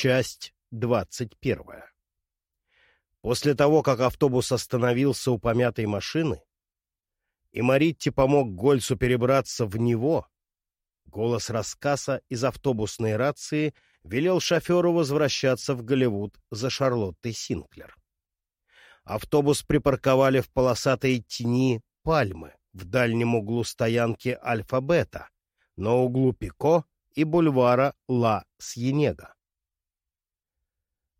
Часть двадцать первая. После того, как автобус остановился у помятой машины, и Маритти помог Гольцу перебраться в него, голос рассказа из автобусной рации велел шоферу возвращаться в Голливуд за Шарлоттой Синклер. Автобус припарковали в полосатой тени пальмы в дальнем углу стоянки Альфа-Бета, на углу Пико и бульвара Ла Сьенега.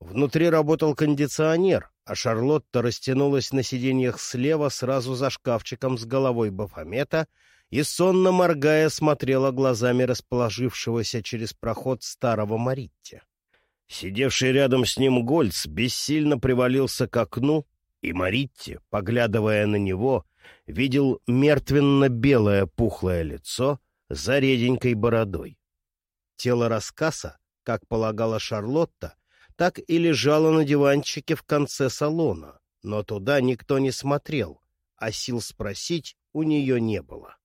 Внутри работал кондиционер, а Шарлотта растянулась на сиденьях слева сразу за шкафчиком с головой Бафомета и, сонно моргая, смотрела глазами расположившегося через проход старого Маритти. Сидевший рядом с ним Гольц бессильно привалился к окну, и Маритти, поглядывая на него, видел мертвенно-белое пухлое лицо за реденькой бородой. Тело рассказа, как полагала Шарлотта, так и лежала на диванчике в конце салона, но туда никто не смотрел, а сил спросить у нее не было.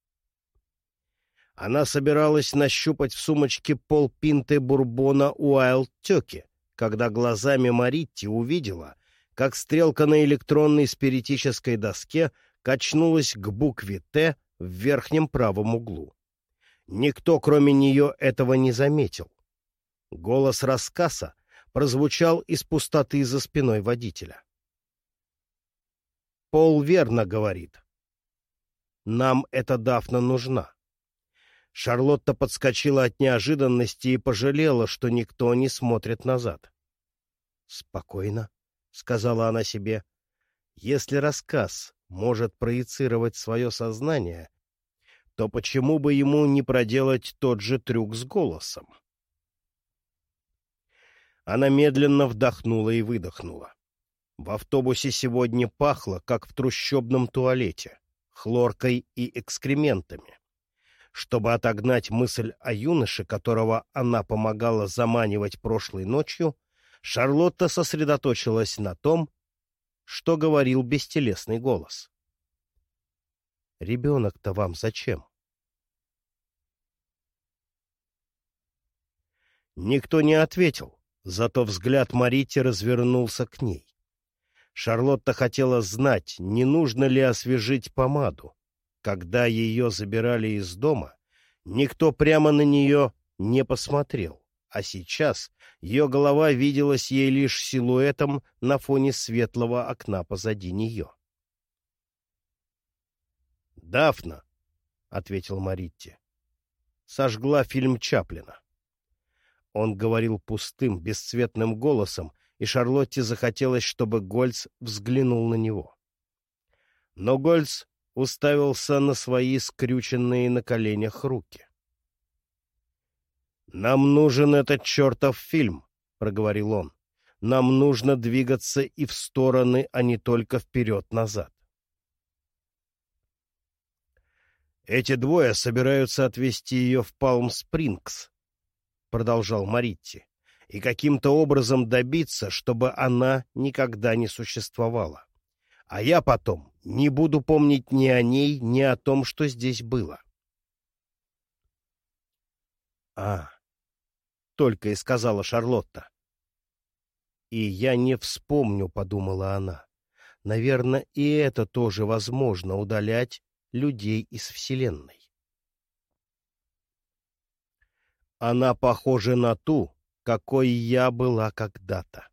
Она собиралась нащупать в сумочке полпинты бурбона Уайлд Тёки, когда глазами Маритти увидела, как стрелка на электронной спиритической доске качнулась к букве «Т» в верхнем правом углу. Никто, кроме нее, этого не заметил. Голос рассказа прозвучал из пустоты за спиной водителя. Пол верно говорит. Нам эта Дафна нужна. Шарлотта подскочила от неожиданности и пожалела, что никто не смотрит назад. «Спокойно», — сказала она себе. «Если рассказ может проецировать свое сознание, то почему бы ему не проделать тот же трюк с голосом?» Она медленно вдохнула и выдохнула. В автобусе сегодня пахло, как в трущобном туалете, хлоркой и экскрементами. Чтобы отогнать мысль о юноше, которого она помогала заманивать прошлой ночью, Шарлотта сосредоточилась на том, что говорил бестелесный голос. «Ребенок-то вам зачем?» Никто не ответил, Зато взгляд Марити развернулся к ней. Шарлотта хотела знать, не нужно ли освежить помаду. Когда ее забирали из дома, никто прямо на нее не посмотрел, а сейчас ее голова виделась ей лишь силуэтом на фоне светлого окна позади нее. «Дафна», — ответил Маритти, — сожгла фильм Чаплина. Он говорил пустым, бесцветным голосом, и Шарлотте захотелось, чтобы Гольц взглянул на него. Но Гольц уставился на свои скрюченные на коленях руки. «Нам нужен этот чертов фильм», — проговорил он. «Нам нужно двигаться и в стороны, а не только вперед-назад». Эти двое собираются отвезти ее в Палм-Спрингс, продолжал Маритти, и каким-то образом добиться, чтобы она никогда не существовала. А я потом не буду помнить ни о ней, ни о том, что здесь было. — А, — только и сказала Шарлотта. — И я не вспомню, — подумала она. Наверное, и это тоже возможно — удалять людей из Вселенной. Она похожа на ту, какой я была когда-то.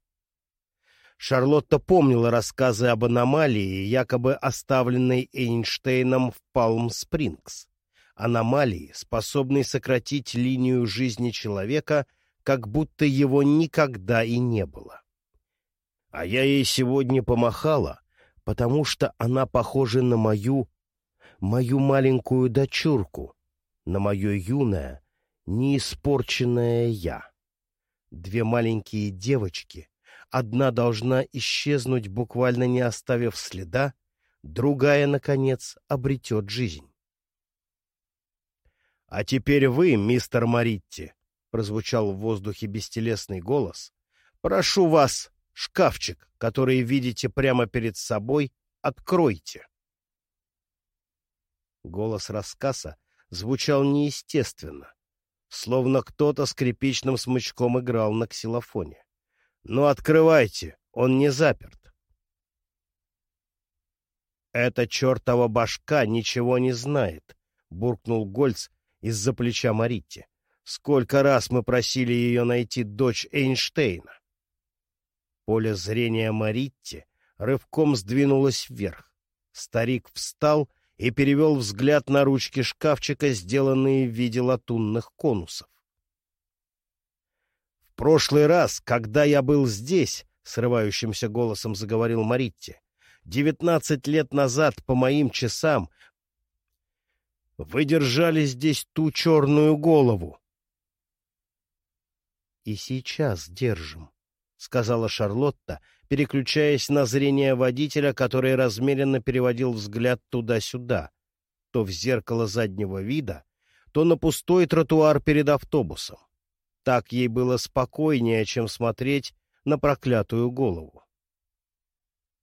Шарлотта помнила рассказы об аномалии, якобы оставленной Эйнштейном в Палм-Спрингс. Аномалии, способной сократить линию жизни человека, как будто его никогда и не было. А я ей сегодня помахала, потому что она похожа на мою, мою маленькую дочурку, на мое юное, неиспорченное я. Две маленькие девочки, одна должна исчезнуть, буквально не оставив следа, другая, наконец, обретет жизнь. — А теперь вы, мистер Маритти, — прозвучал в воздухе бестелесный голос, — прошу вас, шкафчик, который видите прямо перед собой, откройте. Голос рассказа звучал неестественно, словно кто-то скрипичным смычком играл на ксилофоне. «Ну, открывайте, он не заперт». «Эта чертова башка ничего не знает», — буркнул Гольц из-за плеча Маритти. «Сколько раз мы просили ее найти дочь Эйнштейна?» Поле зрения Маритти рывком сдвинулось вверх. Старик встал и перевел взгляд на ручки шкафчика, сделанные в виде латунных конусов. «В прошлый раз, когда я был здесь», — срывающимся голосом заговорил Маритти, девятнадцать лет назад, по моим часам, вы держали здесь ту черную голову. — И сейчас держим, — сказала Шарлотта, переключаясь на зрение водителя, который размеренно переводил взгляд туда-сюда, то в зеркало заднего вида, то на пустой тротуар перед автобусом. Так ей было спокойнее, чем смотреть на проклятую голову.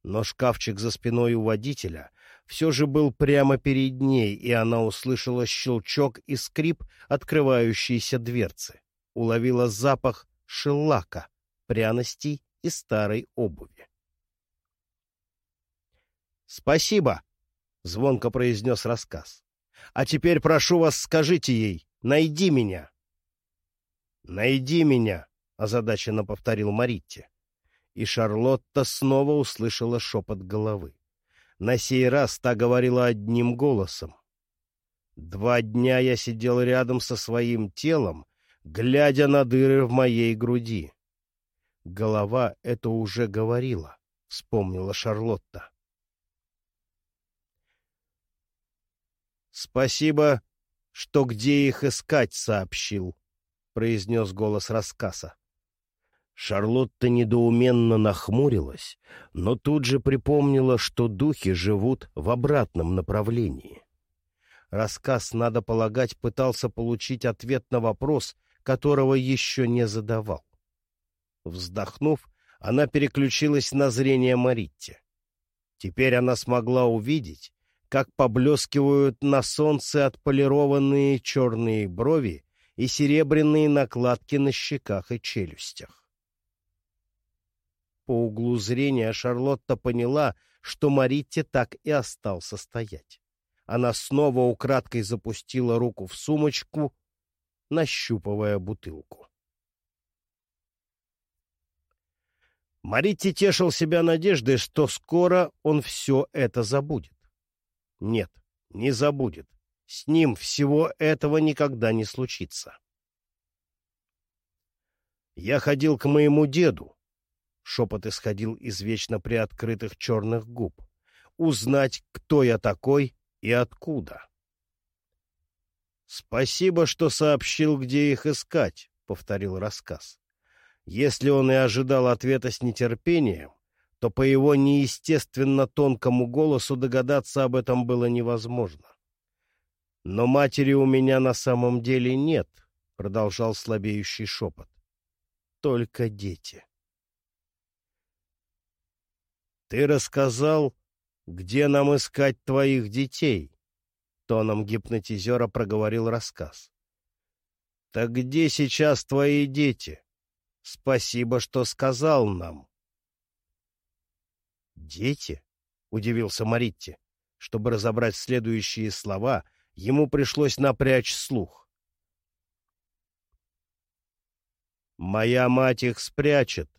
Но шкафчик за спиной у водителя все же был прямо перед ней, и она услышала щелчок и скрип открывающейся дверцы. Уловила запах шеллака, пряностей и старой обуви. «Спасибо!» — звонко произнес рассказ. «А теперь прошу вас, скажите ей, найди меня!» «Найди меня!» — озадаченно повторил Маритти и Шарлотта снова услышала шепот головы. На сей раз та говорила одним голосом. Два дня я сидел рядом со своим телом, глядя на дыры в моей груди. Голова это уже говорила, — вспомнила Шарлотта. «Спасибо, что где их искать сообщил», — произнес голос рассказа. Шарлотта недоуменно нахмурилась, но тут же припомнила, что духи живут в обратном направлении. Рассказ, надо полагать, пытался получить ответ на вопрос, которого еще не задавал. Вздохнув, она переключилась на зрение Маритти. Теперь она смогла увидеть, как поблескивают на солнце отполированные черные брови и серебряные накладки на щеках и челюстях. По углу зрения Шарлотта поняла, что Маритте так и остался стоять. Она снова украдкой запустила руку в сумочку, нащупывая бутылку. Маритти тешил себя надеждой, что скоро он все это забудет. Нет, не забудет. С ним всего этого никогда не случится. Я ходил к моему деду, Шепот исходил из вечно приоткрытых черных губ. Узнать, кто я такой и откуда. «Спасибо, что сообщил, где их искать», — повторил рассказ. Если он и ожидал ответа с нетерпением, то по его неестественно тонкому голосу догадаться об этом было невозможно. «Но матери у меня на самом деле нет», — продолжал слабеющий шепот. «Только дети». Ты рассказал, где нам искать твоих детей? Тоном гипнотизера проговорил рассказ. Так где сейчас твои дети? Спасибо, что сказал нам. Дети? Удивился Маритти. Чтобы разобрать следующие слова, ему пришлось напрячь слух. «Моя мать их спрячет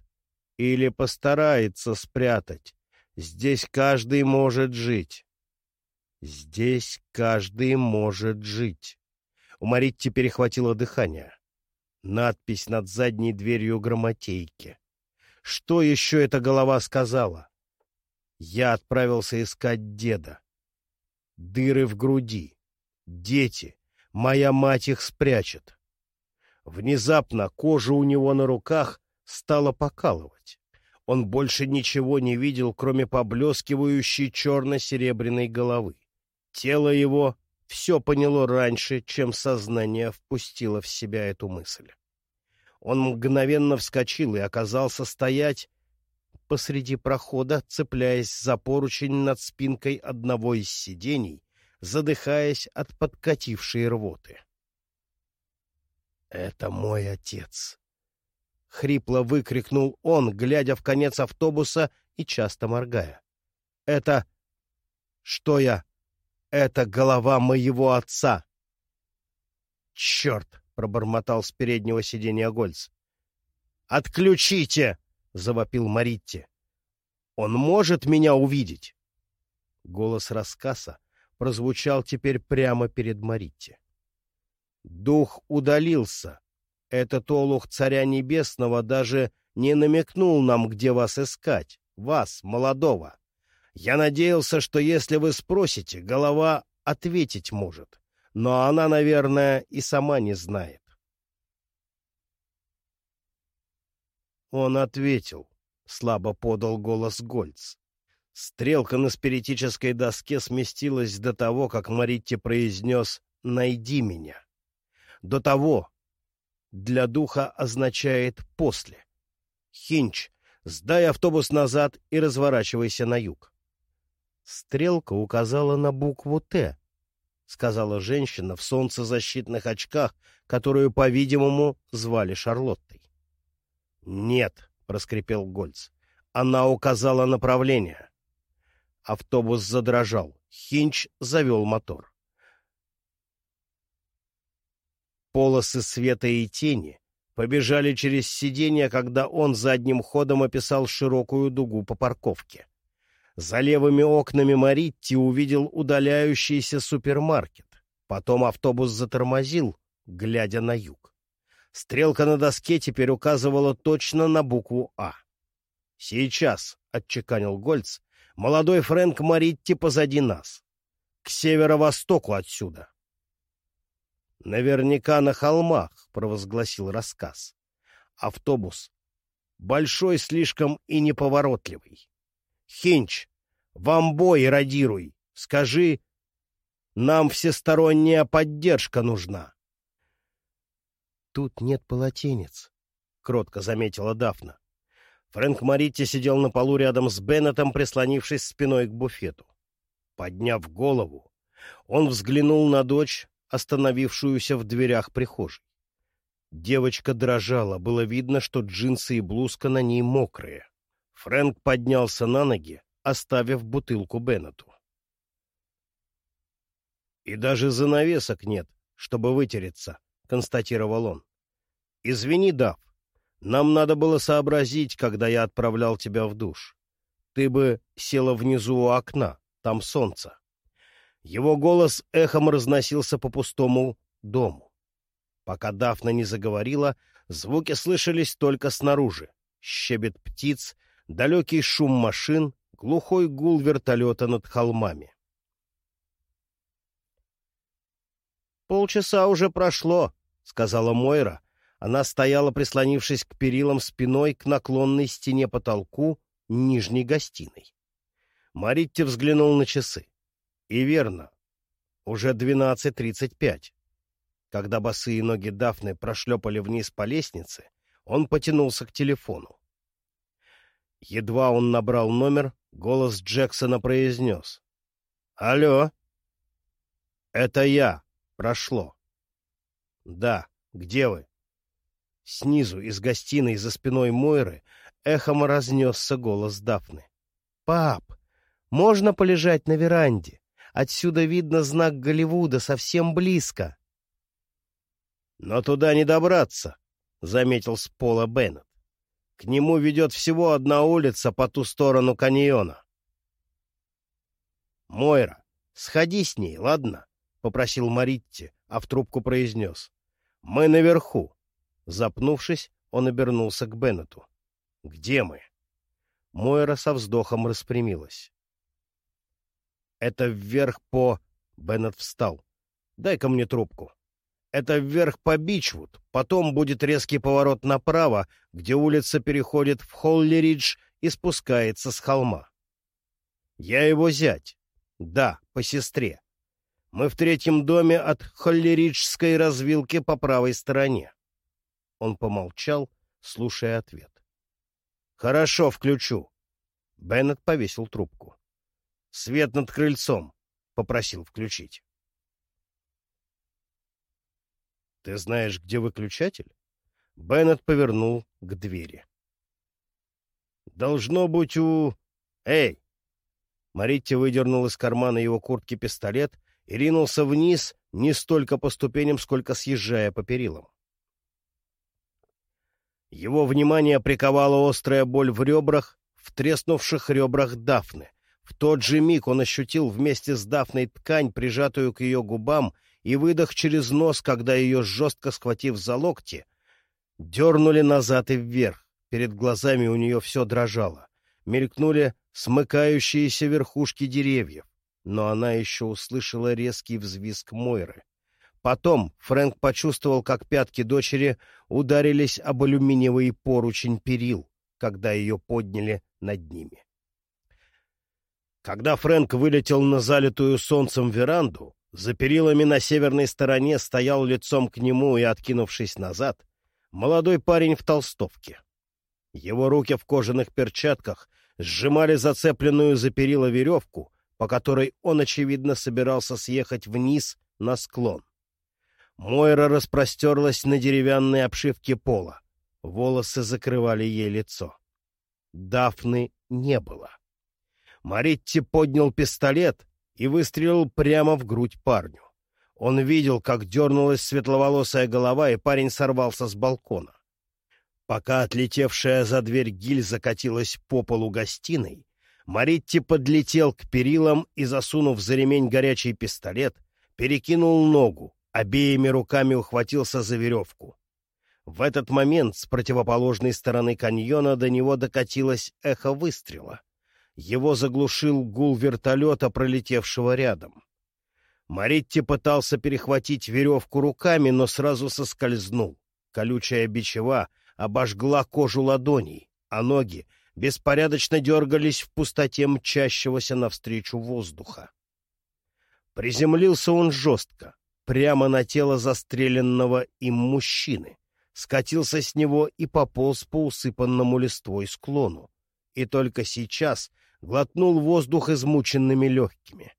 или постарается спрятать, Здесь каждый может жить. Здесь каждый может жить. У Маритти перехватило дыхание. Надпись над задней дверью грамотейки. Что еще эта голова сказала? Я отправился искать деда. Дыры в груди. Дети. Моя мать их спрячет. Внезапно кожа у него на руках стала покалывать. Он больше ничего не видел, кроме поблескивающей черно-серебряной головы. Тело его все поняло раньше, чем сознание впустило в себя эту мысль. Он мгновенно вскочил и оказался стоять посреди прохода, цепляясь за поручень над спинкой одного из сидений, задыхаясь от подкатившей рвоты. Это мой отец. Хрипло выкрикнул он, глядя в конец автобуса и часто моргая. Это... Что я? Это голова моего отца. Черт! — пробормотал с переднего сиденья Гольц. «Отключите!» — завопил Маритти. «Он может меня увидеть?» Голос рассказа прозвучал теперь прямо перед Маритти. Дух удалился. Этот олух царя небесного даже не намекнул нам, где вас искать, вас, молодого. Я надеялся, что если вы спросите, голова ответить может, но она, наверное, и сама не знает. Он ответил, — слабо подал голос Гольц. Стрелка на спиритической доске сместилась до того, как Маритти произнес «Найди меня». До того. Для духа означает «после». Хинч, сдай автобус назад и разворачивайся на юг. Стрелка указала на букву «Т», — сказала женщина в солнцезащитных очках, которую, по-видимому, звали Шарлоттой. «Нет», — проскрипел Гольц. «Она указала направление». Автобус задрожал. Хинч завел мотор. Полосы света и тени побежали через сиденье, когда он задним ходом описал широкую дугу по парковке. За левыми окнами Маритти увидел удаляющийся супермаркет. Потом автобус затормозил, глядя на юг. Стрелка на доске теперь указывала точно на букву «А». «Сейчас», — отчеканил Гольц, — «молодой Фрэнк Маритти позади нас. К северо-востоку отсюда». «Наверняка на холмах», — провозгласил рассказ. «Автобус. Большой слишком и неповоротливый. Хинч, вам бой радируй. Скажи, нам всесторонняя поддержка нужна». «Тут нет полотенец», — кротко заметила Дафна. Фрэнк Маритти сидел на полу рядом с Беннетом, прислонившись спиной к буфету. Подняв голову, он взглянул на дочь, остановившуюся в дверях прихожей. Девочка дрожала, было видно, что джинсы и блузка на ней мокрые. Фрэнк поднялся на ноги, оставив бутылку Беннету. «И даже занавесок нет, чтобы вытереться», — констатировал он. «Извини, Дав, нам надо было сообразить, когда я отправлял тебя в душ. Ты бы села внизу у окна, там солнце». Его голос эхом разносился по пустому дому. Пока Дафна не заговорила, звуки слышались только снаружи. Щебет птиц, далекий шум машин, глухой гул вертолета над холмами. «Полчаса уже прошло», — сказала Мойра. Она стояла, прислонившись к перилам спиной к наклонной стене потолку нижней гостиной. Маритти взглянул на часы. И верно, уже двенадцать тридцать пять. Когда босые ноги Дафны прошлепали вниз по лестнице, он потянулся к телефону. Едва он набрал номер, голос Джексона произнес. «Алло?» «Это я. Прошло». «Да. Где вы?» Снизу, из гостиной за спиной Мойры, эхом разнесся голос Дафны. «Пап, можно полежать на веранде? Отсюда видно знак Голливуда совсем близко». «Но туда не добраться», — заметил с пола Беннет. «К нему ведет всего одна улица по ту сторону каньона». «Мойра, сходи с ней, ладно?» — попросил Маритти, а в трубку произнес. «Мы наверху». Запнувшись, он обернулся к Беннету. «Где мы?» Мойра со вздохом распрямилась. «Это вверх по...» Беннет встал. «Дай-ка мне трубку». «Это вверх по Бичвуд, потом будет резкий поворот направо, где улица переходит в Холли-Ридж и спускается с холма». «Я его зять. Да, по сестре. Мы в третьем доме от Холлериджской развилки по правой стороне. Он помолчал, слушая ответ. «Хорошо, включу». Беннет повесил трубку. «Свет над крыльцом», — попросил включить. Ты знаешь, где выключатель? Беннет повернул к двери. Должно быть у... Эй! Маритти выдернул из кармана его куртки пистолет и ринулся вниз не столько по ступеням, сколько съезжая по перилам. Его внимание приковала острая боль в ребрах, в треснувших ребрах Дафны. В тот же миг он ощутил вместе с Дафной ткань, прижатую к ее губам, и выдох через нос, когда ее, жестко схватив за локти, дернули назад и вверх. Перед глазами у нее все дрожало. Мелькнули смыкающиеся верхушки деревьев, но она еще услышала резкий взвизг Мойры. Потом Фрэнк почувствовал, как пятки дочери ударились об алюминиевый поручень перил, когда ее подняли над ними. Когда Фрэнк вылетел на залитую солнцем веранду, за перилами на северной стороне стоял лицом к нему и, откинувшись назад, молодой парень в толстовке. Его руки в кожаных перчатках сжимали зацепленную за перила веревку, по которой он, очевидно, собирался съехать вниз на склон. Мойра распростерлась на деревянной обшивке пола. Волосы закрывали ей лицо. Дафны не было. Маритти поднял пистолет и выстрелил прямо в грудь парню. Он видел, как дернулась светловолосая голова, и парень сорвался с балкона. Пока отлетевшая за дверь гильза катилась по полу гостиной, Маритти подлетел к перилам и, засунув за ремень горячий пистолет, перекинул ногу, обеими руками ухватился за веревку. В этот момент с противоположной стороны каньона до него докатилось эхо выстрела. Его заглушил гул вертолета, пролетевшего рядом. Маритти пытался перехватить веревку руками, но сразу соскользнул. Колючая бичева обожгла кожу ладоней, а ноги беспорядочно дергались в пустоте мчащегося навстречу воздуха. Приземлился он жестко, прямо на тело застреленного им мужчины, скатился с него и пополз по усыпанному листвой склону, и только сейчас глотнул воздух измученными легкими.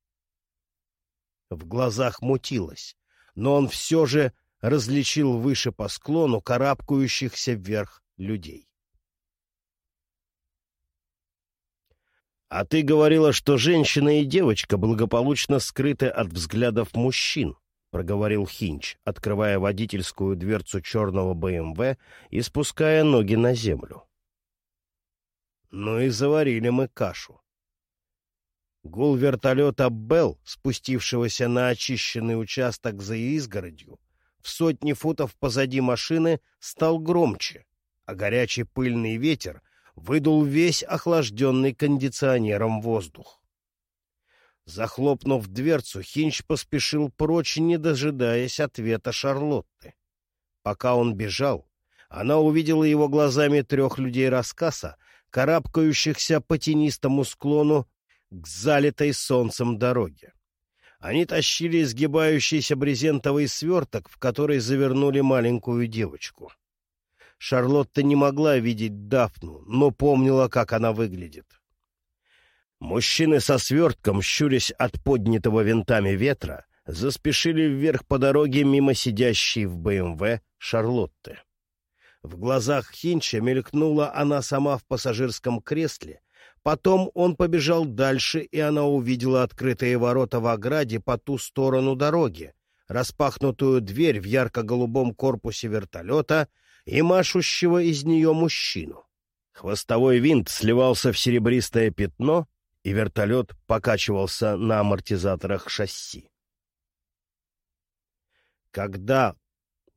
В глазах мутилось, но он все же различил выше по склону карабкающихся вверх людей. «А ты говорила, что женщина и девочка благополучно скрыты от взглядов мужчин», — проговорил Хинч, открывая водительскую дверцу черного БМВ и спуская ноги на землю. «Ну и заварили мы кашу». Гул вертолета «Белл», спустившегося на очищенный участок за изгородью, в сотни футов позади машины стал громче, а горячий пыльный ветер выдул весь охлажденный кондиционером воздух. Захлопнув дверцу, Хинч поспешил прочь, не дожидаясь ответа Шарлотты. Пока он бежал, она увидела его глазами трех людей рассказа, карабкающихся по тенистому склону к залитой солнцем дороге. Они тащили изгибающийся брезентовый сверток, в который завернули маленькую девочку. Шарлотта не могла видеть Дафну, но помнила, как она выглядит. Мужчины со свертком, щурясь от поднятого винтами ветра, заспешили вверх по дороге мимо сидящей в БМВ Шарлотты. В глазах Хинча мелькнула она сама в пассажирском кресле, Потом он побежал дальше, и она увидела открытые ворота в ограде по ту сторону дороги, распахнутую дверь в ярко-голубом корпусе вертолета и машущего из нее мужчину. Хвостовой винт сливался в серебристое пятно, и вертолет покачивался на амортизаторах шасси. Когда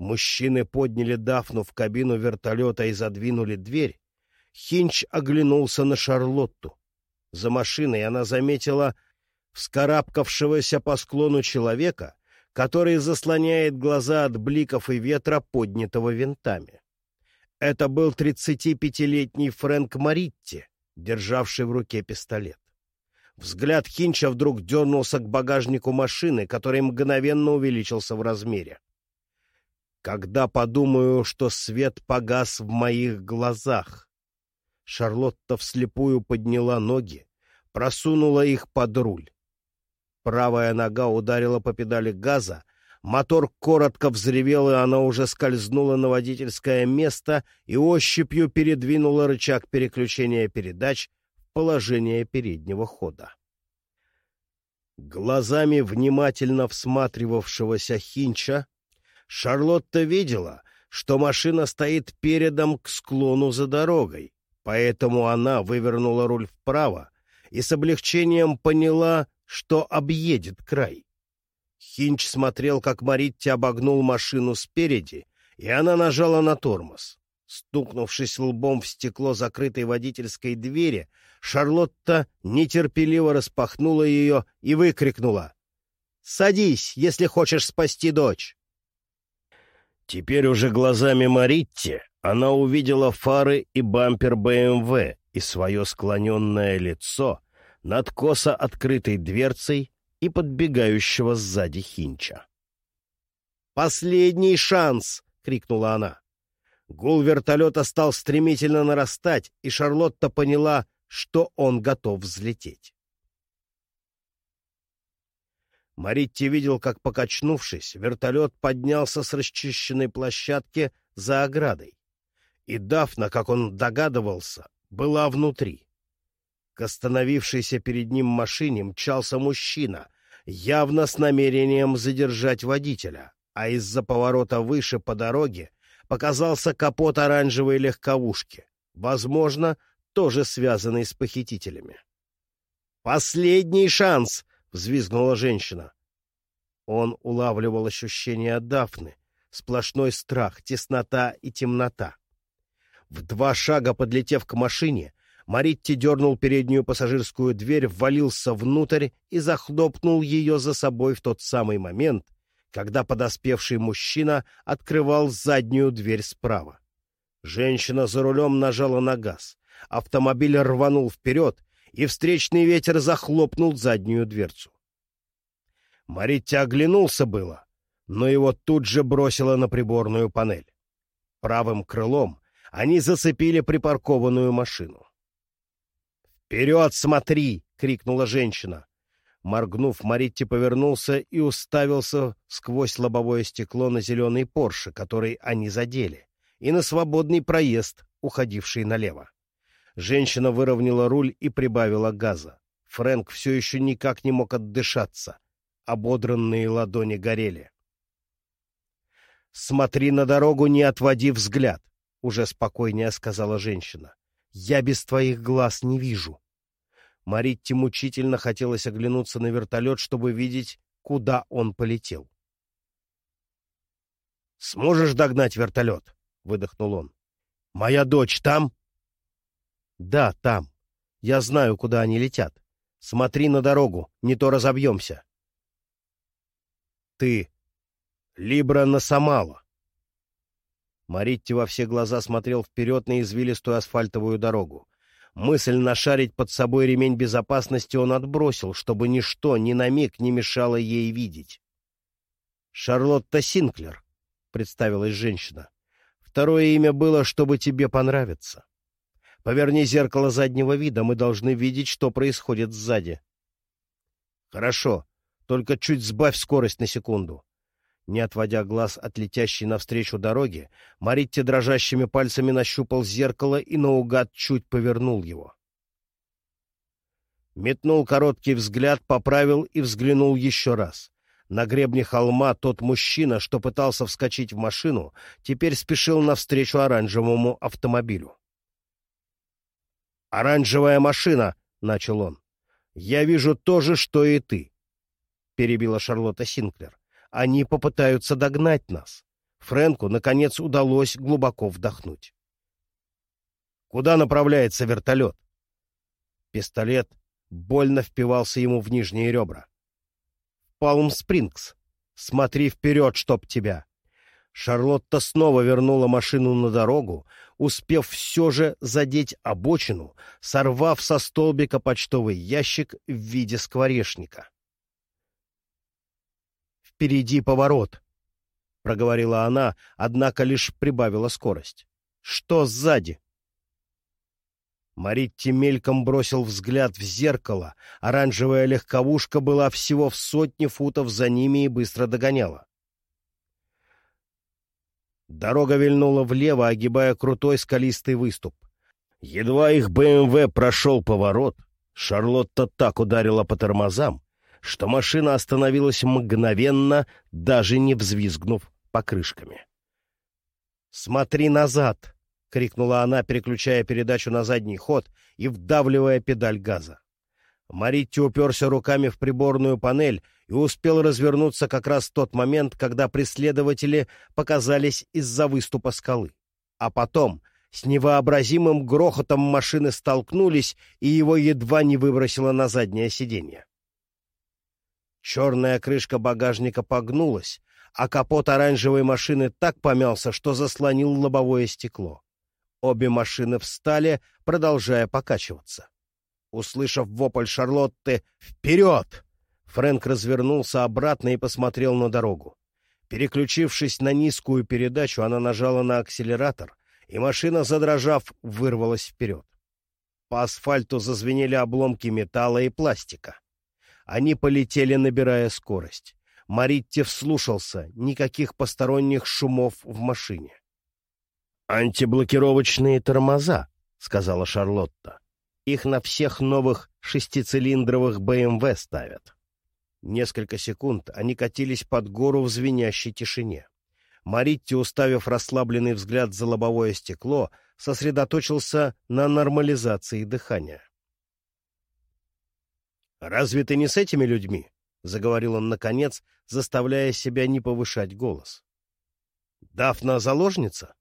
мужчины подняли Дафну в кабину вертолета и задвинули дверь, Хинч оглянулся на Шарлотту. За машиной она заметила вскарабкавшегося по склону человека, который заслоняет глаза от бликов и ветра, поднятого винтами. Это был 35-летний Фрэнк Маритти, державший в руке пистолет. Взгляд Хинча вдруг дернулся к багажнику машины, который мгновенно увеличился в размере. «Когда подумаю, что свет погас в моих глазах», Шарлотта вслепую подняла ноги, просунула их под руль. Правая нога ударила по педали газа, Мотор коротко взревел, и она уже скользнула на водительское место и ощупью передвинула рычаг переключения передач в положение переднего хода. Глазами внимательно всматривавшегося Хинча Шарлотта видела, что машина стоит передом к склону за дорогой, поэтому она вывернула руль вправо и с облегчением поняла, что объедет край. Хинч смотрел, как Маритти обогнул машину спереди, и она нажала на тормоз. Стукнувшись лбом в стекло закрытой водительской двери, Шарлотта нетерпеливо распахнула ее и выкрикнула. «Садись, если хочешь спасти дочь!» Теперь уже глазами Маритти она увидела фары и бампер БМВ и свое склоненное лицо над косо открытой дверцей и подбегающего сзади Хинча. «Последний шанс!» — крикнула она. Гул вертолета стал стремительно нарастать, и Шарлотта поняла, что он готов взлететь. Маритти видел, как, покачнувшись, вертолет поднялся с расчищенной площадки за оградой. И Дафна, как он догадывался, была внутри. К остановившейся перед ним машине мчался мужчина, явно с намерением задержать водителя, а из-за поворота выше по дороге показался капот оранжевой легковушки, возможно, тоже связанный с похитителями. «Последний шанс!» Взвизгнула женщина. Он улавливал ощущение Дафны, сплошной страх, теснота и темнота. В два шага подлетев к машине, Маритти дернул переднюю пассажирскую дверь, ввалился внутрь и захлопнул ее за собой в тот самый момент, когда подоспевший мужчина открывал заднюю дверь справа. Женщина за рулем нажала на газ. Автомобиль рванул вперед, и встречный ветер захлопнул заднюю дверцу. Маритти оглянулся было, но его тут же бросило на приборную панель. Правым крылом они зацепили припаркованную машину. «Вперед, смотри!» — крикнула женщина. Моргнув, Маритти повернулся и уставился сквозь лобовое стекло на зеленый Порше, который они задели, и на свободный проезд, уходивший налево. Женщина выровняла руль и прибавила газа. Фрэнк все еще никак не мог отдышаться. Ободранные ладони горели. «Смотри на дорогу, не отводи взгляд», — уже спокойнее сказала женщина. «Я без твоих глаз не вижу». Маритте мучительно хотелось оглянуться на вертолет, чтобы видеть, куда он полетел. «Сможешь догнать вертолет?» — выдохнул он. «Моя дочь там?» «Да, там. Я знаю, куда они летят. Смотри на дорогу, не то разобьемся». «Ты Либра на Самала». Маритти во все глаза смотрел вперед на извилистую асфальтовую дорогу. Мысль нашарить под собой ремень безопасности он отбросил, чтобы ничто ни на миг не мешало ей видеть. «Шарлотта Синклер», — представилась женщина. «Второе имя было, чтобы тебе понравиться». Поверни зеркало заднего вида, мы должны видеть, что происходит сзади. Хорошо, только чуть сбавь скорость на секунду. Не отводя глаз от летящей навстречу дороги, Маритти дрожащими пальцами нащупал зеркало и наугад чуть повернул его. Метнул короткий взгляд, поправил и взглянул еще раз. На гребне холма тот мужчина, что пытался вскочить в машину, теперь спешил навстречу оранжевому автомобилю. «Оранжевая машина!» — начал он. «Я вижу то же, что и ты», — перебила Шарлотта Синклер. «Они попытаются догнать нас». Фрэнку, наконец, удалось глубоко вдохнуть. «Куда направляется вертолет?» Пистолет больно впивался ему в нижние ребра. «Палм-Спрингс. Смотри вперед, чтоб тебя!» Шарлотта снова вернула машину на дорогу, успев все же задеть обочину, сорвав со столбика почтовый ящик в виде скворечника. «Впереди поворот», — проговорила она, однако лишь прибавила скорость. «Что сзади?» Маритти мельком бросил взгляд в зеркало. Оранжевая легковушка была всего в сотне футов за ними и быстро догоняла. Дорога вильнула влево, огибая крутой скалистый выступ. Едва их БМВ прошел поворот, Шарлотта так ударила по тормозам, что машина остановилась мгновенно, даже не взвизгнув покрышками. «Смотри назад!» — крикнула она, переключая передачу на задний ход и вдавливая педаль газа. Маритти уперся руками в приборную панель и успел развернуться как раз в тот момент, когда преследователи показались из-за выступа скалы. А потом с невообразимым грохотом машины столкнулись, и его едва не выбросило на заднее сиденье. Черная крышка багажника погнулась, а капот оранжевой машины так помялся, что заслонил лобовое стекло. Обе машины встали, продолжая покачиваться. Услышав вопль Шарлотты «Вперед!», Фрэнк развернулся обратно и посмотрел на дорогу. Переключившись на низкую передачу, она нажала на акселератор, и машина, задрожав, вырвалась вперед. По асфальту зазвенели обломки металла и пластика. Они полетели, набирая скорость. Маритти вслушался, никаких посторонних шумов в машине. «Антиблокировочные тормоза», — сказала Шарлотта. Их на всех новых шестицилиндровых БМВ ставят. Несколько секунд они катились под гору в звенящей тишине. Маритти, уставив расслабленный взгляд за лобовое стекло, сосредоточился на нормализации дыхания. «Разве ты не с этими людьми?» — заговорил он наконец, заставляя себя не повышать голос. «Дафна заложница?»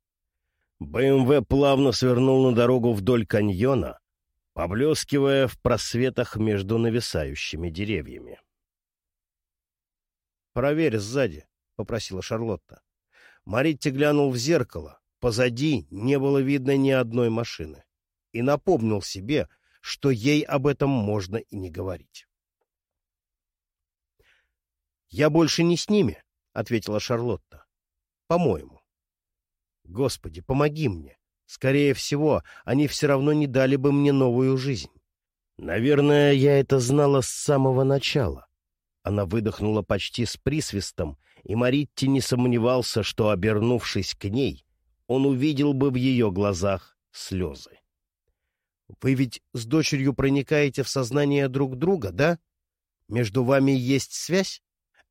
БМВ плавно свернул на дорогу вдоль каньона, поблескивая в просветах между нависающими деревьями. «Проверь сзади», — попросила Шарлотта. Маритти глянул в зеркало. Позади не было видно ни одной машины. И напомнил себе, что ей об этом можно и не говорить. «Я больше не с ними», — ответила Шарлотта. «По-моему». «Господи, помоги мне. Скорее всего, они все равно не дали бы мне новую жизнь. Наверное, я это знала с самого начала. Она выдохнула почти с присвистом, и Маритти не сомневался, что, обернувшись к ней, он увидел бы в ее глазах слезы. «Вы ведь с дочерью проникаете в сознание друг друга, да? Между вами есть связь?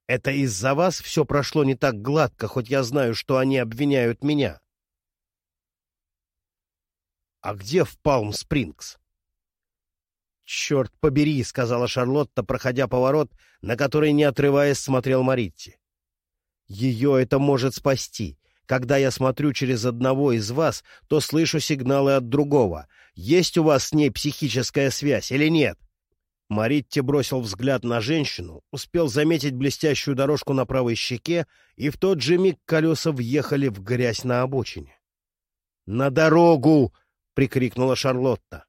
Это из-за вас все прошло не так гладко, хоть я знаю, что они обвиняют меня». «А где в Палм-Спрингс?» «Черт побери», — сказала Шарлотта, проходя поворот, на который, не отрываясь, смотрел Маритти. «Ее это может спасти. Когда я смотрю через одного из вас, то слышу сигналы от другого. Есть у вас с ней психическая связь или нет?» Маритти бросил взгляд на женщину, успел заметить блестящую дорожку на правой щеке, и в тот же миг колеса въехали в грязь на обочине. «На дорогу!» — прикрикнула Шарлотта.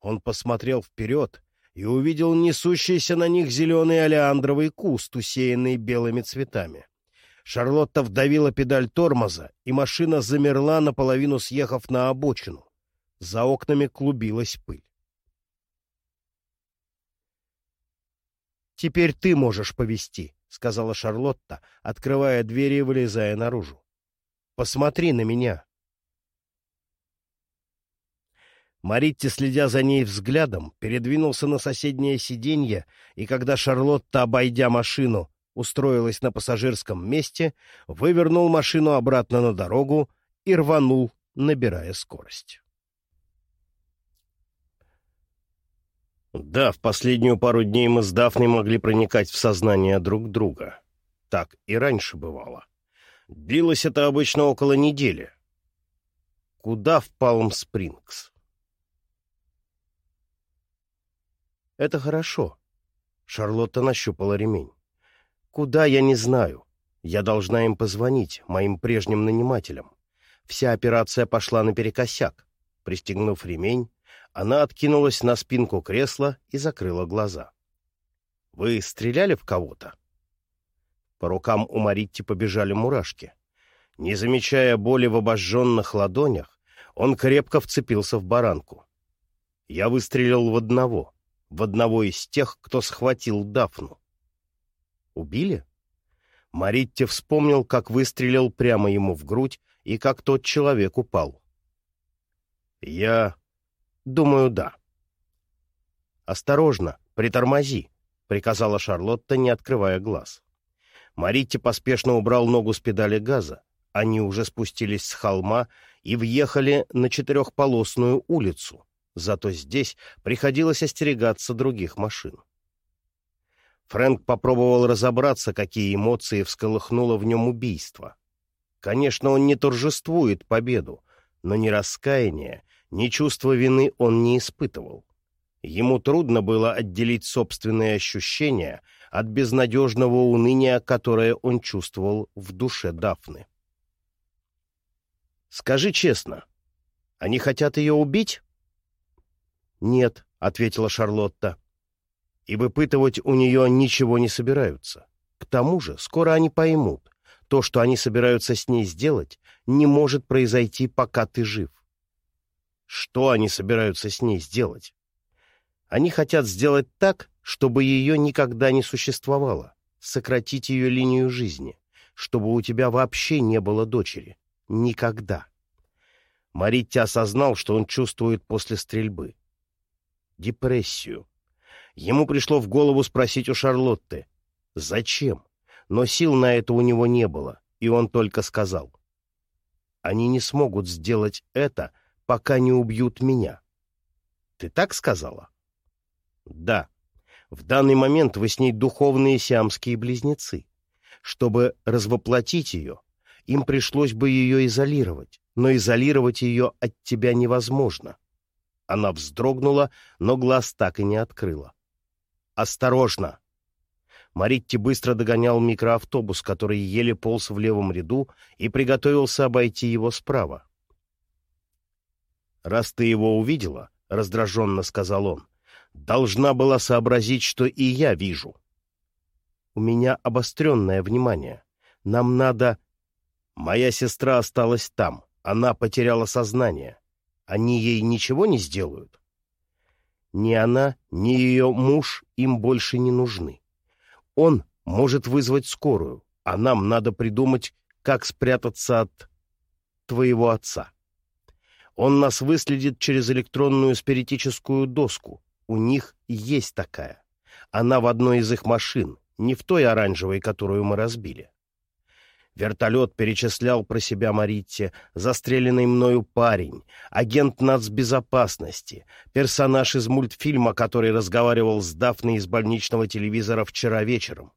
Он посмотрел вперед и увидел несущийся на них зеленый олеандровый куст, усеянный белыми цветами. Шарлотта вдавила педаль тормоза, и машина замерла, наполовину съехав на обочину. За окнами клубилась пыль. «Теперь ты можешь повести», — сказала Шарлотта, открывая двери и вылезая наружу. «Посмотри на меня». Маритти, следя за ней взглядом, передвинулся на соседнее сиденье, и когда Шарлотта, обойдя машину, устроилась на пассажирском месте, вывернул машину обратно на дорогу и рванул, набирая скорость. Да, в последнюю пару дней мы с Дафной могли проникать в сознание друг друга. Так и раньше бывало. Длилось это обычно около недели. Куда в Палм-Спрингс? Это хорошо. Шарлотта нащупала ремень. Куда, я не знаю. Я должна им позвонить, моим прежним нанимателям. Вся операция пошла наперекосяк. Пристегнув ремень, она откинулась на спинку кресла и закрыла глаза. «Вы стреляли в кого-то?» По рукам у Маритти побежали мурашки. Не замечая боли в обожженных ладонях, он крепко вцепился в баранку. Я выстрелил в одного в одного из тех, кто схватил Дафну. Убили? Маритти вспомнил, как выстрелил прямо ему в грудь и как тот человек упал. «Я... думаю, да». «Осторожно, притормози», — приказала Шарлотта, не открывая глаз. Маритти поспешно убрал ногу с педали газа. Они уже спустились с холма и въехали на четырехполосную улицу, зато здесь приходилось остерегаться других машин. Фрэнк попробовал разобраться, какие эмоции всколыхнуло в нем убийство. Конечно, он не торжествует победу, но ни раскаяния, ни чувства вины он не испытывал. Ему трудно было отделить собственные ощущения от безнадежного уныния, которое он чувствовал в душе Дафны. «Скажи честно, они хотят ее убить?» «Нет», — ответила Шарлотта. «И выпытывать у нее ничего не собираются. К тому же скоро они поймут, то, что они собираются с ней сделать, не может произойти, пока ты жив». «Что они собираются с ней сделать?» Они хотят сделать так, чтобы ее никогда не существовало, сократить ее линию жизни, чтобы у тебя вообще не было дочери. Никогда. Маритти осознал, что он чувствует после стрельбы. Депрессию. Ему пришло в голову спросить у Шарлотты, зачем, но сил на это у него не было, и он только сказал, «Они не смогут сделать это, пока не убьют меня». «Ты так сказала?» Да, в данный момент вы с ней духовные сиамские близнецы. Чтобы развоплотить ее, им пришлось бы ее изолировать, но изолировать ее от тебя невозможно. Она вздрогнула, но глаз так и не открыла. «Осторожно!» Маритти быстро догонял микроавтобус, который еле полз в левом ряду, и приготовился обойти его справа. «Раз ты его увидела, — раздраженно сказал он, должна была сообразить, что и я вижу. У меня обостренное внимание. Нам надо... Моя сестра осталась там. Она потеряла сознание. Они ей ничего не сделают? Ни она, ни ее муж им больше не нужны. Он может вызвать скорую, а нам надо придумать, как спрятаться от твоего отца. Он нас выследит через электронную спиритическую доску, у них есть такая. Она в одной из их машин, не в той оранжевой, которую мы разбили. Вертолет перечислял про себя Маритте, застреленный мною парень, агент нацбезопасности, персонаж из мультфильма, который разговаривал с Дафной из больничного телевизора вчера вечером,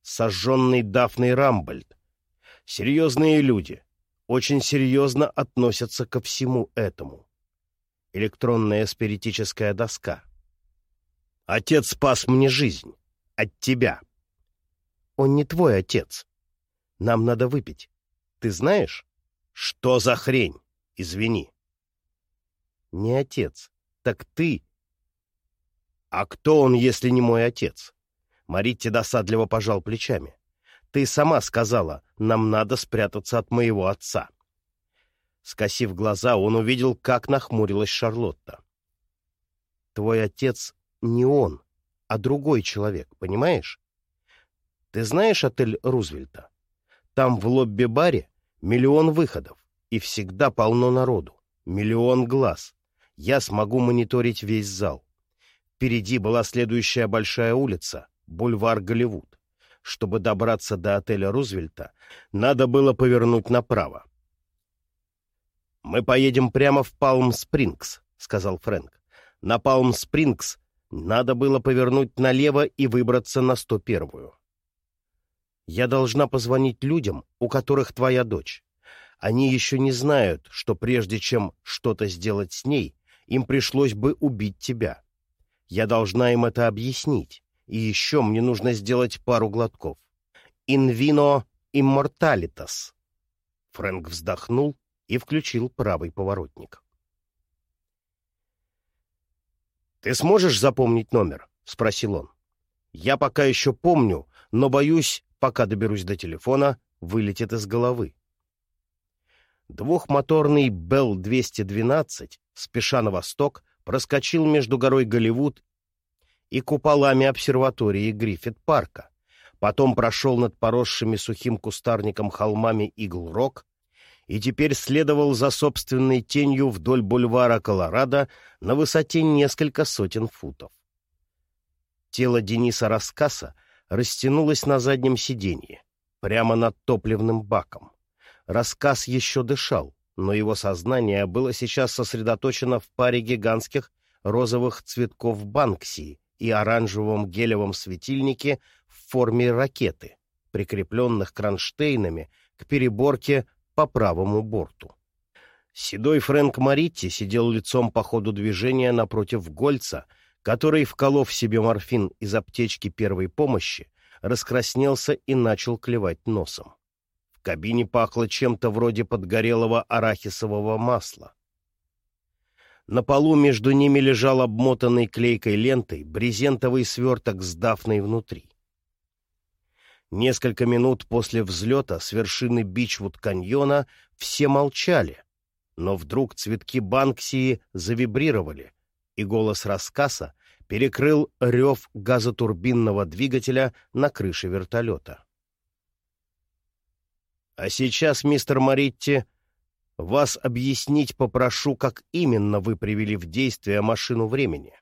сожженный Дафной Рамбольд. Серьезные люди, очень серьезно относятся ко всему этому. Электронная спиритическая доска — Отец спас мне жизнь. От тебя. Он не твой отец. Нам надо выпить. Ты знаешь? Что за хрень? Извини. Не отец. Так ты... А кто он, если не мой отец? Маритти досадливо пожал плечами. Ты сама сказала, нам надо спрятаться от моего отца. Скосив глаза, он увидел, как нахмурилась Шарлотта. Твой отец не он, а другой человек, понимаешь? Ты знаешь отель Рузвельта? Там в лобби-баре миллион выходов, и всегда полно народу, миллион глаз. Я смогу мониторить весь зал. Впереди была следующая большая улица, бульвар Голливуд. Чтобы добраться до отеля Рузвельта, надо было повернуть направо. «Мы поедем прямо в Палм-Спрингс», — сказал Фрэнк. «На Палм-Спрингс надо было повернуть налево и выбраться на 101-ю. Я должна позвонить людям, у которых твоя дочь. Они еще не знают, что прежде чем что-то сделать с ней, им пришлось бы убить тебя. Я должна им это объяснить. И еще мне нужно сделать пару глотков. «In vino immortalitas». Фрэнк вздохнул и включил правый поворотник. «Ты сможешь запомнить номер?» — спросил он. «Я пока еще помню, но боюсь, пока доберусь до телефона, вылетит из головы». Двухмоторный Белл-212, спеша на восток, проскочил между горой Голливуд и куполами обсерватории Гриффит-парка, потом прошел над поросшими сухим кустарником холмами Игл-Рок и теперь следовал за собственной тенью вдоль бульвара Колорадо на высоте несколько сотен футов. Тело Дениса Раскаса растянулось на заднем сиденье, прямо над топливным баком. Рассказ еще дышал, но его сознание было сейчас сосредоточено в паре гигантских розовых цветков Банксии и оранжевом гелевом светильнике в форме ракеты, прикрепленных кронштейнами к переборке по правому борту. Седой Фрэнк Маритти сидел лицом по ходу движения напротив Гольца, который, вколов себе морфин из аптечки первой помощи, раскраснелся и начал клевать носом. В кабине пахло чем-то вроде подгорелого арахисового масла. На полу между ними лежал обмотанный клейкой лентой брезентовый сверток с дафной внутри. Несколько минут после взлета с вершины Бичвуд-каньона все молчали, но вдруг цветки Банксии завибрировали, и голос рассказа перекрыл рев газотурбинного двигателя на крыше вертолета. «А сейчас, мистер Маритти, вас объяснить попрошу, как именно вы привели в действие машину времени».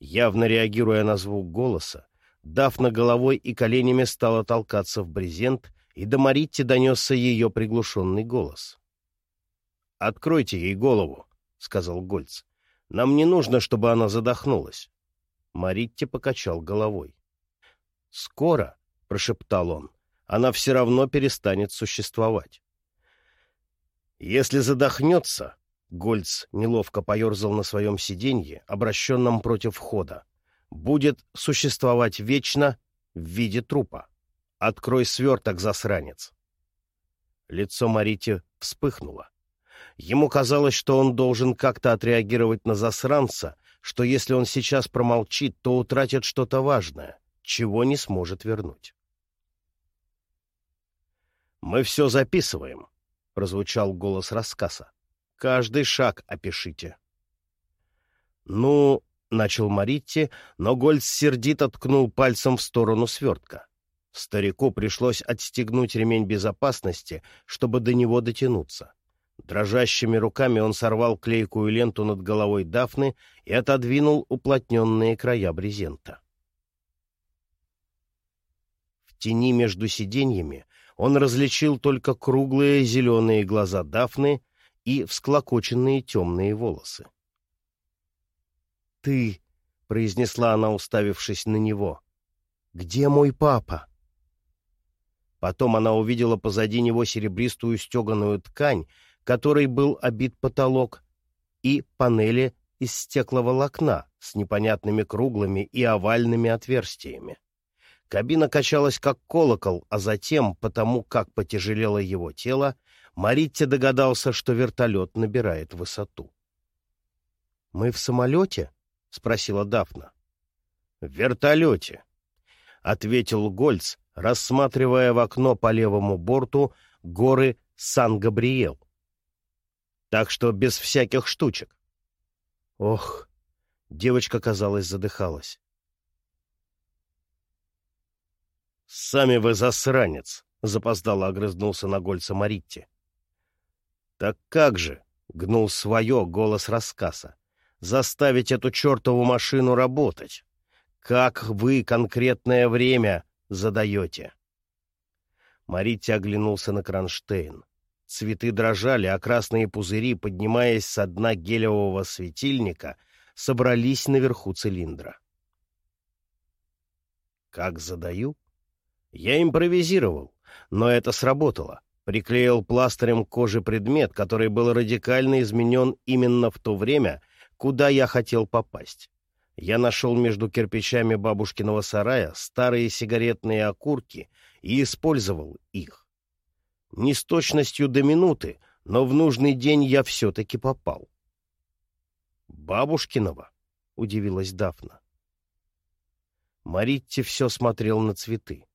Явно реагируя на звук голоса, Дафна головой и коленями стала толкаться в брезент, и до Маритти донесся ее приглушенный голос. «Откройте ей голову», — сказал Гольц. «Нам не нужно, чтобы она задохнулась». Маритти покачал головой. «Скоро», — прошептал он, — «она все равно перестанет существовать». «Если задохнется», — Гольц неловко поерзал на своем сиденье, обращенном против входа, будет существовать вечно в виде трупа. Открой сверток, засранец. Лицо Марити вспыхнуло. Ему казалось, что он должен как-то отреагировать на засранца, что если он сейчас промолчит, то утратит что-то важное, чего не сможет вернуть. «Мы все записываем», — прозвучал голос рассказа. «Каждый шаг опишите». «Ну, — начал Маритти, но Гольц сердито ткнул пальцем в сторону свертка. Старику пришлось отстегнуть ремень безопасности, чтобы до него дотянуться. Дрожащими руками он сорвал клейкую ленту над головой Дафны и отодвинул уплотненные края брезента. В тени между сиденьями он различил только круглые зеленые глаза Дафны и всклокоченные темные волосы ты!» — произнесла она, уставившись на него. «Где мой папа?» Потом она увидела позади него серебристую стеганую ткань, которой был обит потолок, и панели из стекловолокна с непонятными круглыми и овальными отверстиями. Кабина качалась как колокол, а затем, потому как потяжелело его тело, Маритти догадался, что вертолет набирает высоту. «Мы в самолете?» — спросила Дафна. — В вертолете, — ответил Гольц, рассматривая в окно по левому борту горы Сан-Габриэл. — Так что без всяких штучек. — Ох! — девочка, казалось, задыхалась. — Сами вы засранец! — запоздало огрызнулся на Гольца Маритти. — Так как же? — гнул свое голос рассказа заставить эту чертову машину работать? Как вы конкретное время задаете?» Маритти оглянулся на кронштейн. Цветы дрожали, а красные пузыри, поднимаясь со дна гелевого светильника, собрались наверху цилиндра. «Как задаю?» «Я импровизировал, но это сработало приклеил пластырем кожи предмет, который был радикально изменен именно в то время, куда я хотел попасть. Я нашел между кирпичами бабушкиного сарая старые сигаретные окурки и использовал их. Не с точностью до минуты, но в нужный день я все-таки попал. «Бабушкиного?» — удивилась Дафна. Маритти все смотрел на цветы.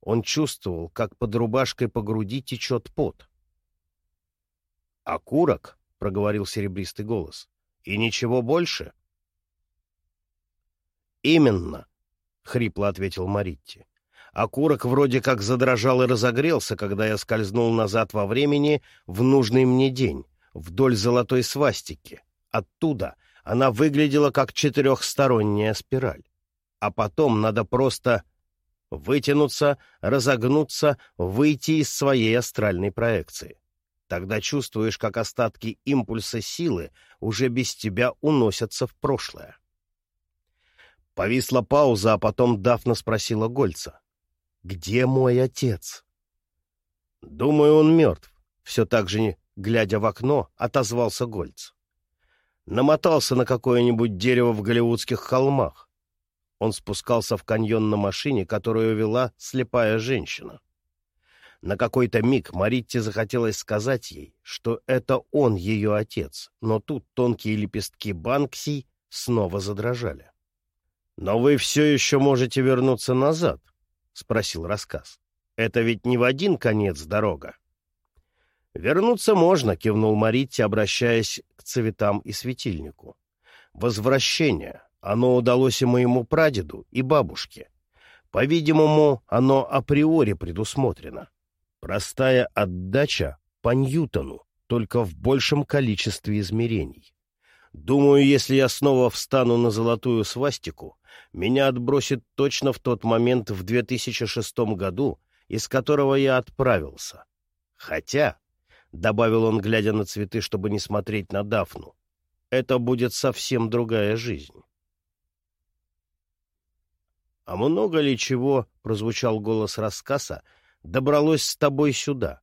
Он чувствовал, как под рубашкой по груди течет пот. «Окурок?» — проговорил серебристый голос. И ничего больше? — Именно, — хрипло ответил Маритти. Окурок вроде как задрожал и разогрелся, когда я скользнул назад во времени в нужный мне день, вдоль золотой свастики. Оттуда она выглядела как четырехсторонняя спираль. А потом надо просто вытянуться, разогнуться, выйти из своей астральной проекции. Тогда чувствуешь, как остатки импульса силы уже без тебя уносятся в прошлое. Повисла пауза, а потом Дафна спросила Гольца. «Где мой отец?» «Думаю, он мертв», — все так же, не глядя в окно, отозвался Гольц. Намотался на какое-нибудь дерево в голливудских холмах. Он спускался в каньон на машине, которую вела слепая женщина. На какой-то миг Маритте захотелось сказать ей, что это он ее отец, но тут тонкие лепестки Банкси снова задрожали. «Но вы все еще можете вернуться назад», — спросил рассказ. «Это ведь не в один конец дорога». «Вернуться можно», — кивнул Маритти, обращаясь к цветам и светильнику. «Возвращение. Оно удалось и моему прадеду, и бабушке. По-видимому, оно априори предусмотрено. Простая отдача по Ньютону, только в большем количестве измерений. Думаю, если я снова встану на золотую свастику, меня отбросит точно в тот момент в 2006 году, из которого я отправился. Хотя, — добавил он, глядя на цветы, чтобы не смотреть на Дафну, — это будет совсем другая жизнь. «А много ли чего?» — прозвучал голос рассказа, — «добралось с тобой сюда?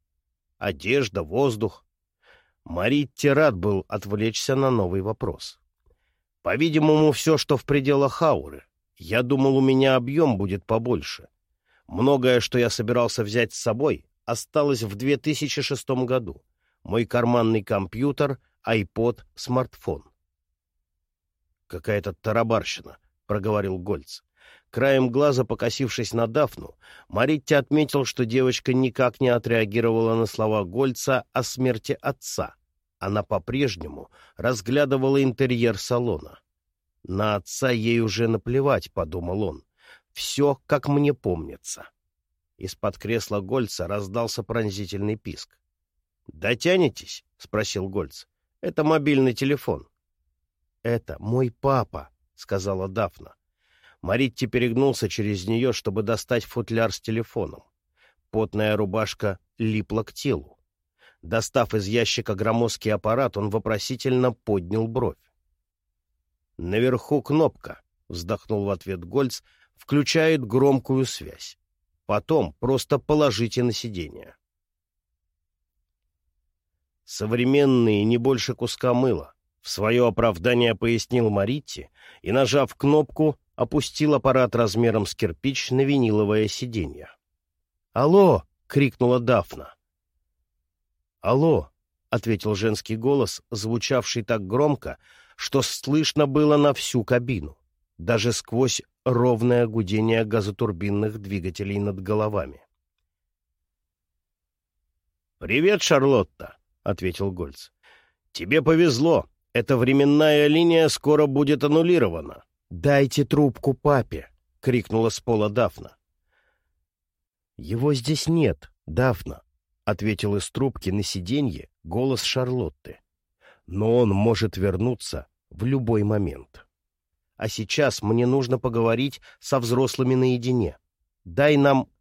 Одежда, воздух, Маритти рад был отвлечься на новый вопрос. По-видимому, все, что в пределах ауры. Я думал, у меня объем будет побольше. Многое, что я собирался взять с собой, осталось в 2006 году. Мой карманный компьютер, айпод, смартфон. «Какая-то тарабарщина», — проговорил Гольц. Краем глаза, покосившись на Дафну, Маритти отметил, что девочка никак не отреагировала на слова Гольца о смерти отца. Она по-прежнему разглядывала интерьер салона. «На отца ей уже наплевать», — подумал он. «Все, как мне помнится». Из-под кресла Гольца раздался пронзительный писк. «Дотянетесь?» — спросил Гольц. «Это мобильный телефон». «Это мой папа», — сказала Дафна. Маритти перегнулся через нее, чтобы достать футляр с телефоном. Потная рубашка липла к телу. Достав из ящика громоздкий аппарат, он вопросительно поднял бровь. «Наверху кнопка», — вздохнул в ответ Гольц, — «включает громкую связь. Потом просто положите на сиденье». Современные не больше куска мыла. В свое оправдание пояснил Маритти и, нажав кнопку, опустил аппарат размером с кирпич на виниловое сиденье. «Алло!» — крикнула Дафна. «Алло!» — ответил женский голос, звучавший так громко, что слышно было на всю кабину, даже сквозь ровное гудение газотурбинных двигателей над головами. «Привет, Шарлотта!» — ответил Гольц. «Тебе повезло. Эта временная линия скоро будет аннулирована. «Дайте трубку папе!» — крикнула с пола Дафна. «Его здесь нет, Дафна», — ответил из трубки на сиденье голос Шарлотты. «Но он может вернуться в любой момент. А сейчас мне нужно поговорить со взрослыми наедине. Дай нам...»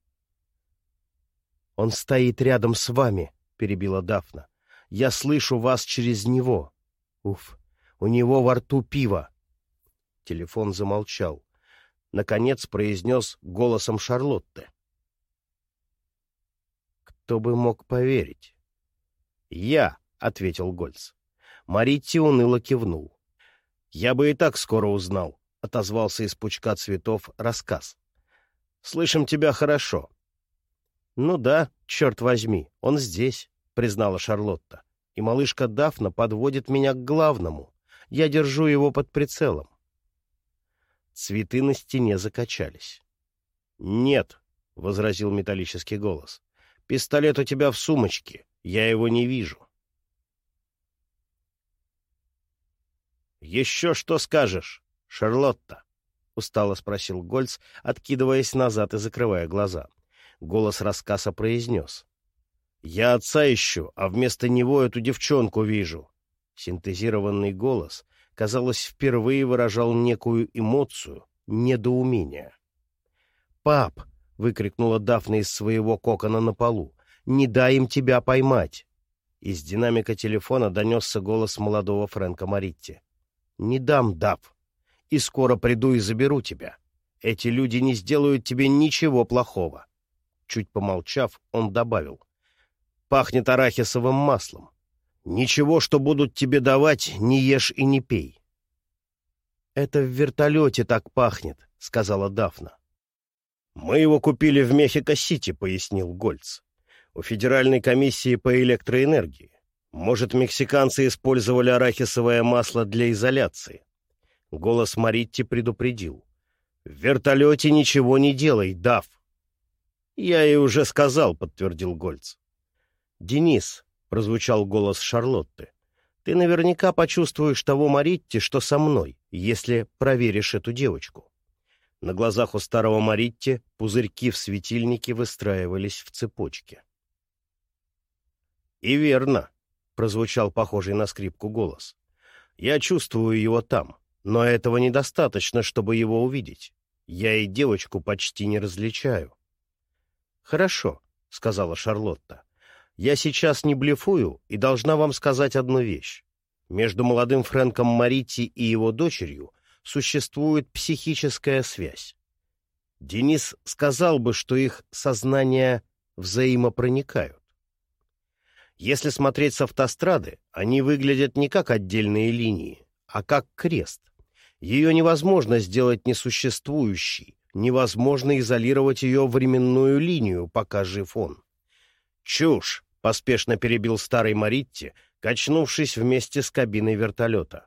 «Он стоит рядом с вами», — перебила Дафна. «Я слышу вас через него. Уф, у него во рту пиво. Телефон замолчал. Наконец произнес голосом Шарлотты. «Кто бы мог поверить?» «Я», — ответил Гольц. Маритти уныло кивнул. «Я бы и так скоро узнал», — отозвался из пучка цветов рассказ. «Слышим тебя хорошо». «Ну да, черт возьми, он здесь», — признала Шарлотта. «И малышка Дафна подводит меня к главному. Я держу его под прицелом. Цветы на стене закачались. «Нет», — возразил металлический голос, — «пистолет у тебя в сумочке, я его не вижу». «Еще что скажешь, Шарлотта?» — устало спросил Гольц, откидываясь назад и закрывая глаза. Голос рассказа произнес. «Я отца ищу, а вместо него эту девчонку вижу». Синтезированный голос, казалось, впервые выражал некую эмоцию, недоумение. «Пап!» — выкрикнула Дафна из своего кокона на полу. «Не дай им тебя поймать!» Из динамика телефона донесся голос молодого Фрэнка Маритти. «Не дам, Даф, и скоро приду и заберу тебя. Эти люди не сделают тебе ничего плохого». Чуть помолчав, он добавил. «Пахнет арахисовым маслом. Ничего, что будут тебе давать, не ешь и не пей». «Это в вертолете так пахнет», — сказала Дафна. «Мы его купили в Мехико-Сити», — пояснил Гольц у Федеральной комиссии по электроэнергии. Может, мексиканцы использовали арахисовое масло для изоляции. Голос Маритти предупредил. «В вертолете ничего не делай, Дав!» «Я ей уже сказал», — подтвердил Гольц. «Денис», — прозвучал голос Шарлотты, — «ты наверняка почувствуешь того Маритти, что со мной, если проверишь эту девочку». На глазах у старого Маритти пузырьки в светильнике выстраивались в цепочке. «И верно», — прозвучал похожий на скрипку голос. «Я чувствую его там, но этого недостаточно, чтобы его увидеть. Я и девочку почти не различаю». «Хорошо», — сказала Шарлотта. «Я сейчас не блефую и должна вам сказать одну вещь. Между молодым Фрэнком Марити и его дочерью существует психическая связь. Денис сказал бы, что их сознания взаимопроникают. Если смотреть с автострады, они выглядят не как отдельные линии, а как крест. Ее невозможно сделать несуществующей, невозможно изолировать ее временную линию, пока жив он. «Чушь!» — поспешно перебил старый Маритти, качнувшись вместе с кабиной вертолета.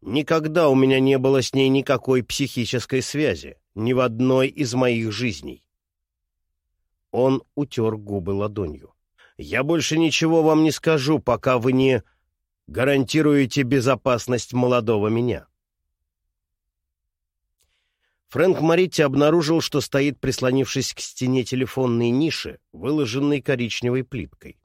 «Никогда у меня не было с ней никакой психической связи, ни в одной из моих жизней». Он утер губы ладонью. Я больше ничего вам не скажу, пока вы не гарантируете безопасность молодого меня. Фрэнк Маритти обнаружил, что стоит, прислонившись к стене телефонной ниши, выложенной коричневой плиткой.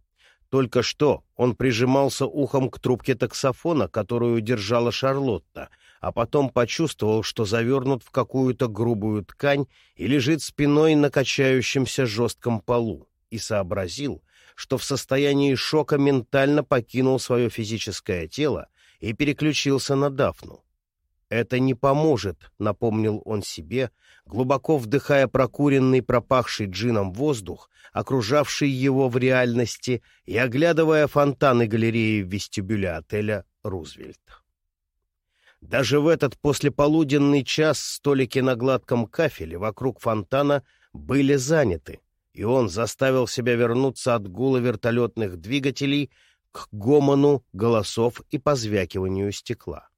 Только что он прижимался ухом к трубке таксофона, которую держала Шарлотта, а потом почувствовал, что завернут в какую-то грубую ткань и лежит спиной на качающемся жестком полу, и сообразил, что в состоянии шока ментально покинул свое физическое тело и переключился на Дафну. «Это не поможет», — напомнил он себе, глубоко вдыхая прокуренный, пропахший джином воздух, окружавший его в реальности, и оглядывая фонтаны галереи в вестибюле отеля «Рузвельт». Даже в этот послеполуденный час столики на гладком кафеле вокруг фонтана были заняты, и он заставил себя вернуться от гула вертолетных двигателей к гомону голосов и позвякиванию стекла.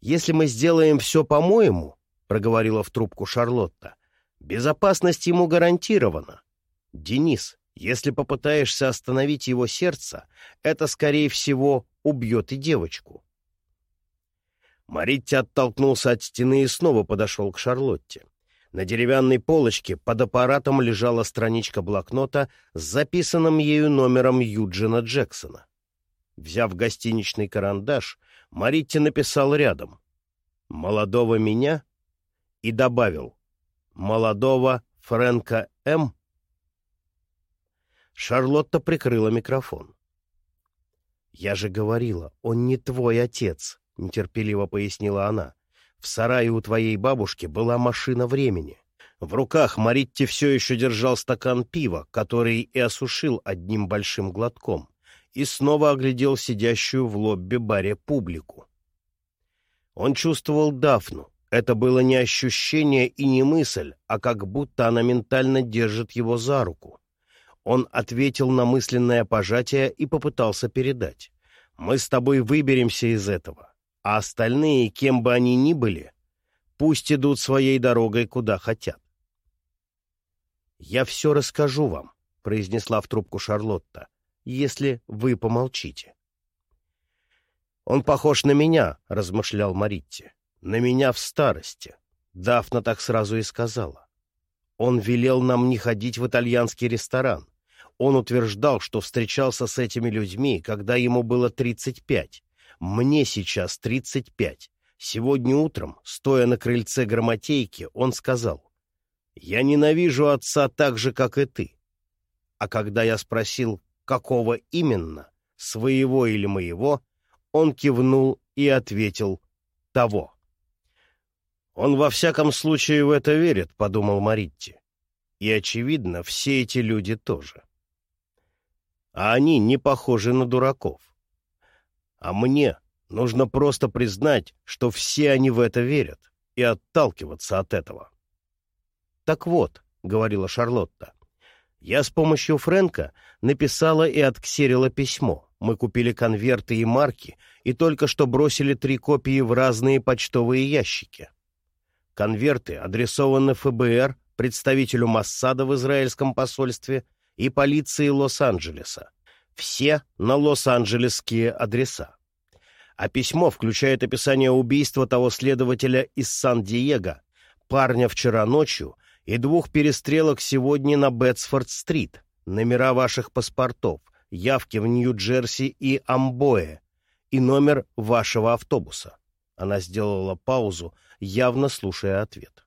«Если мы сделаем все по-моему», — проговорила в трубку Шарлотта, — «безопасность ему гарантирована. Денис, если попытаешься остановить его сердце, это, скорее всего, убьет и девочку». Маритти оттолкнулся от стены и снова подошел к Шарлотте. На деревянной полочке под аппаратом лежала страничка блокнота с записанным ею номером Юджина Джексона. Взяв гостиничный карандаш, Маритти написал рядом «Молодого меня» и добавил «Молодого Фрэнка М». Шарлотта прикрыла микрофон. «Я же говорила, он не твой отец», — нетерпеливо пояснила она. В сарае у твоей бабушки была машина времени. В руках Маритти все еще держал стакан пива, который и осушил одним большим глотком, и снова оглядел сидящую в лобби-баре публику. Он чувствовал Дафну. Это было не ощущение и не мысль, а как будто она ментально держит его за руку. Он ответил на мысленное пожатие и попытался передать. «Мы с тобой выберемся из этого а остальные, кем бы они ни были, пусть идут своей дорогой, куда хотят. «Я все расскажу вам», — произнесла в трубку Шарлотта, — «если вы помолчите». «Он похож на меня», — размышлял Маритти. на меня в старости. Дафна так сразу и сказала. Он велел нам не ходить в итальянский ресторан. Он утверждал, что встречался с этими людьми, когда ему было 35. Мне сейчас 35. Сегодня утром, стоя на крыльце грамотейки, он сказал, «Я ненавижу отца так же, как и ты». А когда я спросил, какого именно, своего или моего, он кивнул и ответил «того». «Он во всяком случае в это верит», — подумал Маритти. «И, очевидно, все эти люди тоже. А они не похожи на дураков. А мне нужно просто признать, что все они в это верят, и отталкиваться от этого». «Так вот», — говорила Шарлотта, — «я с помощью Фрэнка написала и отксерила письмо. Мы купили конверты и марки, и только что бросили три копии в разные почтовые ящики». Конверты адресованы ФБР, представителю Массада в израильском посольстве и полиции Лос-Анджелеса. Все на лос-анджелесские адреса. А письмо включает описание убийства того следователя из Сан-Диего, парня вчера ночью и двух перестрелок сегодня на Бетсфорд-стрит, номера ваших паспортов, явки в Нью-Джерси и Амбое и номер вашего автобуса. Она сделала паузу, явно слушая ответ.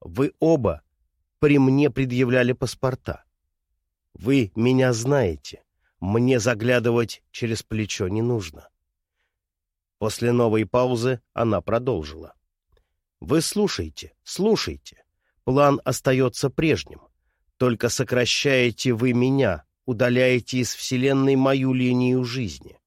«Вы оба при мне предъявляли паспорта. Вы меня знаете. Мне заглядывать через плечо не нужно». После новой паузы она продолжила. «Вы слушайте, слушайте. План остается прежним. Только сокращаете вы меня, удаляете из Вселенной мою линию жизни.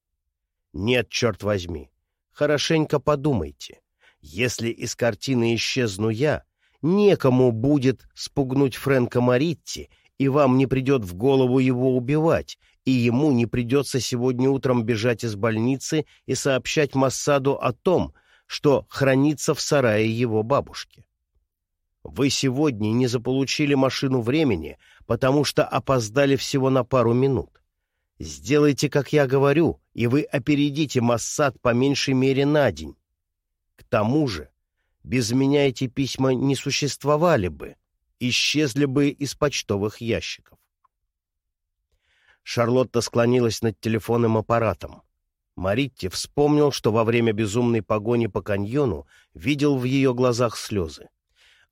Нет, черт возьми, хорошенько подумайте. Если из картины исчезну я, некому будет спугнуть Фрэнка Маритти, и вам не придет в голову его убивать, и ему не придется сегодня утром бежать из больницы и сообщать Массаду о том, что хранится в сарае его бабушки. Вы сегодня не заполучили машину времени, потому что опоздали всего на пару минут. Сделайте, как я говорю, и вы опередите Массад по меньшей мере на день. К тому же, без меня эти письма не существовали бы, исчезли бы из почтовых ящиков. Шарлотта склонилась над телефонным аппаратом. Маритти вспомнил, что во время безумной погони по каньону видел в ее глазах слезы.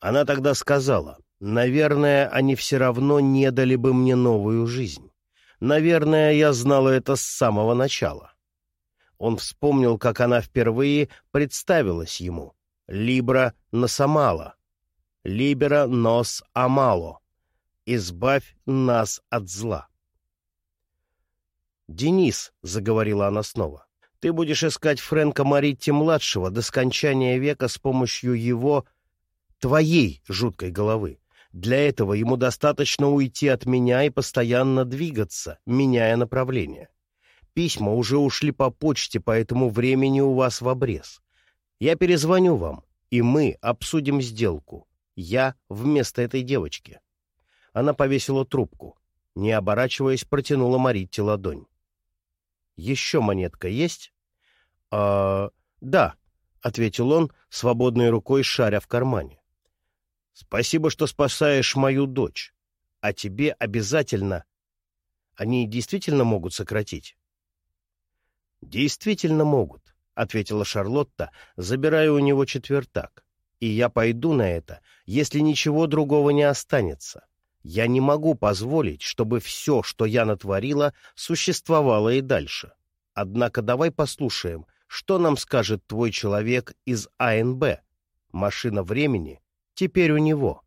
Она тогда сказала, «Наверное, они все равно не дали бы мне новую жизнь». Наверное, я знала это с самого начала. Он вспомнил, как она впервые представилась ему. «Либра насамала», «Либера нос амало», «Избавь нас от зла». «Денис», — заговорила она снова, — «ты будешь искать Фрэнка Маритти-младшего до скончания века с помощью его... твоей жуткой головы. Для этого ему достаточно уйти от меня и постоянно двигаться, меняя направление. Письма уже ушли по почте, поэтому времени у вас в обрез. Я перезвоню вам, и мы обсудим сделку. Я вместо этой девочки. Она повесила трубку. Не оборачиваясь, протянула Маритте ладонь. «Еще монетка есть?» «А, да», — ответил он, свободной рукой шаря в кармане. Спасибо, что спасаешь мою дочь. А тебе обязательно... Они действительно могут сократить? Действительно могут, — ответила Шарлотта, забирая у него четвертак. И я пойду на это, если ничего другого не останется. Я не могу позволить, чтобы все, что я натворила, существовало и дальше. Однако давай послушаем, что нам скажет твой человек из АНБ. Машина времени теперь у него.